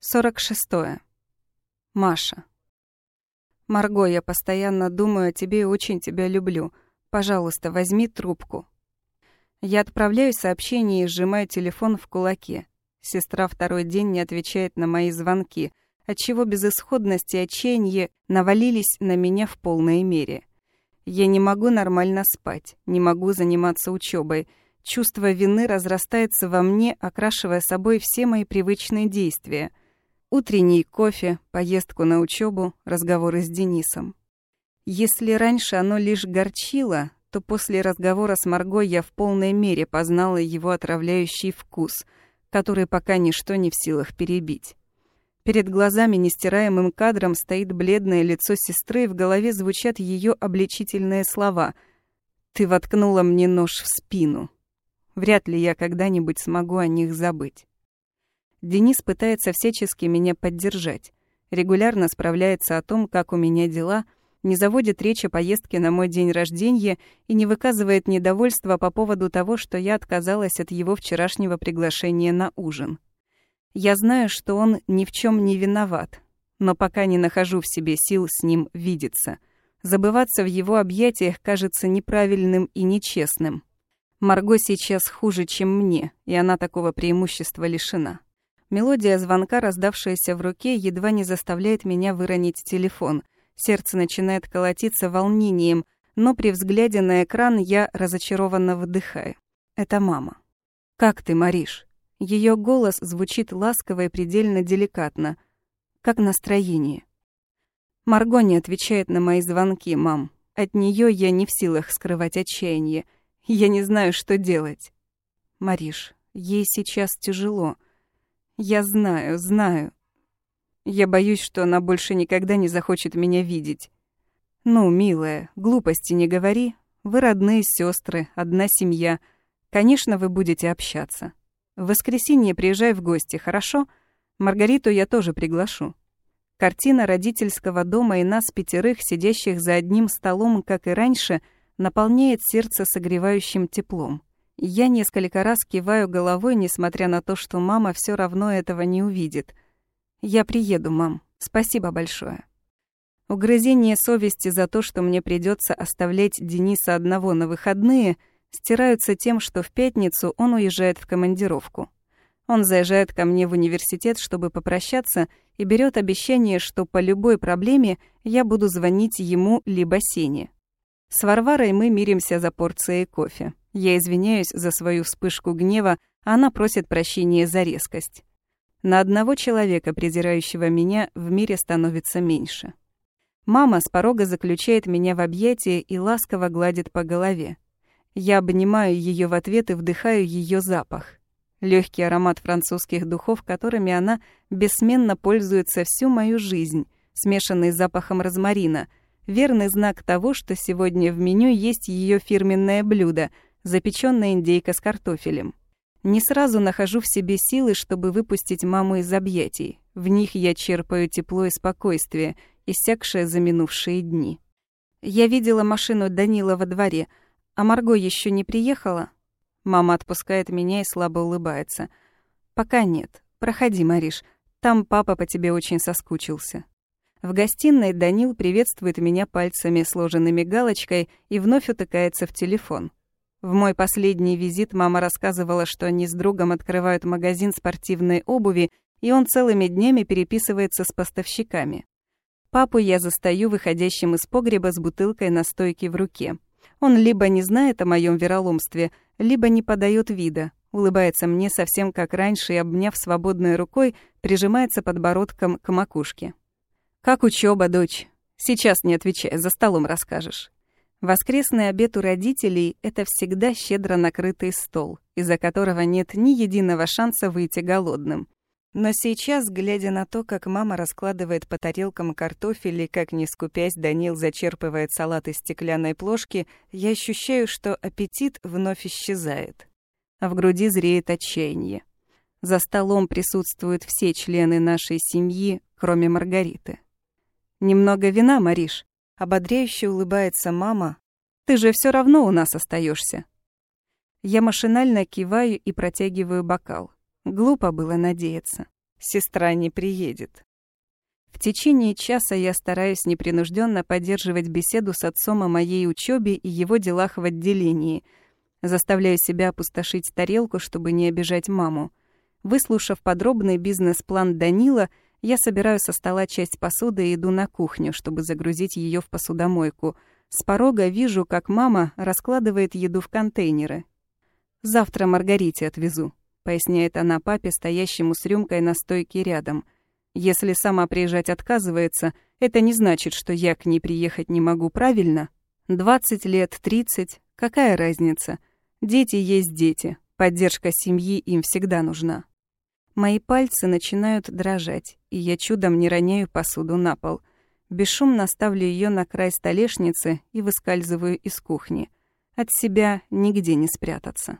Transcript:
46. -е. Маша. Марго, я постоянно думаю о тебе и очень тебя люблю. Пожалуйста, возьми трубку. Я отправляю сообщение и сжимаю телефон в кулаке. Сестра второй день не отвечает на мои звонки, отчего безысходность и отчаяние навалились на меня в полной мере. Я не могу нормально спать, не могу заниматься учебой. Чувство вины разрастается во мне, окрашивая собой все мои привычные действия — Утренний кофе, поездку на учебу, разговоры с Денисом. Если раньше оно лишь горчило, то после разговора с Марго я в полной мере познала его отравляющий вкус, который пока ничто не в силах перебить. Перед глазами нестираемым кадром стоит бледное лицо сестры, и в голове звучат ее обличительные слова. «Ты воткнула мне нож в спину». Вряд ли я когда-нибудь смогу о них забыть. Денис пытается всячески меня поддержать. Регулярно справляется о том, как у меня дела, не заводит речь о поездке на мой день рождения и не выказывает недовольства по поводу того, что я отказалась от его вчерашнего приглашения на ужин. Я знаю, что он ни в чем не виноват, но пока не нахожу в себе сил с ним видеться. Забываться в его объятиях кажется неправильным и нечестным. Марго сейчас хуже, чем мне, и она такого преимущества лишена. Мелодия звонка, раздавшаяся в руке, едва не заставляет меня выронить телефон. Сердце начинает колотиться волнением, но при взгляде на экран я разочарованно выдыхаю. Это мама. «Как ты, Мариш?» Ее голос звучит ласково и предельно деликатно. «Как настроение?» Марго не отвечает на мои звонки, мам. От нее я не в силах скрывать отчаяние. Я не знаю, что делать. Мариш, ей сейчас тяжело. Я знаю, знаю. Я боюсь, что она больше никогда не захочет меня видеть. Ну, милая, глупости не говори. Вы родные сестры, одна семья. Конечно, вы будете общаться. В воскресенье приезжай в гости, хорошо? Маргариту я тоже приглашу. Картина родительского дома и нас пятерых, сидящих за одним столом, как и раньше, наполняет сердце согревающим теплом. Я несколько раз киваю головой, несмотря на то, что мама все равно этого не увидит. «Я приеду, мам. Спасибо большое». Угрызение совести за то, что мне придется оставлять Дениса одного на выходные, стираются тем, что в пятницу он уезжает в командировку. Он заезжает ко мне в университет, чтобы попрощаться, и берет обещание, что по любой проблеме я буду звонить ему либо Сене. С Варварой мы миримся за порцией кофе. Я извиняюсь за свою вспышку гнева, а она просит прощения за резкость. На одного человека, презирающего меня, в мире становится меньше. Мама с порога заключает меня в объятия и ласково гладит по голове. Я обнимаю ее в ответ и вдыхаю ее запах. Легкий аромат французских духов, которыми она бессменно пользуется всю мою жизнь, смешанный с запахом розмарина, верный знак того, что сегодня в меню есть ее фирменное блюдо — запеченная индейка с картофелем. Не сразу нахожу в себе силы, чтобы выпустить маму из объятий. В них я черпаю тепло и спокойствие, иссякшее за минувшие дни. Я видела машину Данила во дворе, а Марго еще не приехала. Мама отпускает меня и слабо улыбается. «Пока нет. Проходи, Мариш. Там папа по тебе очень соскучился». В гостиной Данил приветствует меня пальцами, сложенными галочкой, и вновь утыкается в телефон. В мой последний визит мама рассказывала, что они с другом открывают магазин спортивной обуви, и он целыми днями переписывается с поставщиками. Папу я застаю выходящим из погреба с бутылкой настойки в руке. Он либо не знает о моем вероломстве, либо не подает вида, улыбается мне совсем как раньше и, обняв свободной рукой, прижимается подбородком к макушке. «Как учеба, дочь? Сейчас не отвечай, за столом расскажешь». Воскресный обед у родителей — это всегда щедро накрытый стол, из-за которого нет ни единого шанса выйти голодным. Но сейчас, глядя на то, как мама раскладывает по тарелкам картофель и как не скупясь Данил зачерпывает салат из стеклянной плошки, я ощущаю, что аппетит вновь исчезает. А в груди зреет отчаяние. За столом присутствуют все члены нашей семьи, кроме Маргариты. «Немного вина, Мариш?» Ободряюще улыбается мама. «Ты же все равно у нас остаешься. Я машинально киваю и протягиваю бокал. Глупо было надеяться. сестра не приедет. В течение часа я стараюсь непринужденно поддерживать беседу с отцом о моей учебе и его делах в отделении. Заставляю себя опустошить тарелку, чтобы не обижать маму. Выслушав подробный бизнес-план Данила, я собираю со стола часть посуды и иду на кухню, чтобы загрузить ее в посудомойку. С порога вижу, как мама раскладывает еду в контейнеры. «Завтра Маргарите отвезу», — поясняет она папе, стоящему с рюмкой на стойке рядом. «Если сама приезжать отказывается, это не значит, что я к ней приехать не могу, правильно? Двадцать лет, тридцать, какая разница? Дети есть дети, поддержка семьи им всегда нужна». Мои пальцы начинают дрожать, и я чудом не роняю посуду на пол. Бесшумно ставлю ее на край столешницы и выскальзываю из кухни. От себя нигде не спрятаться.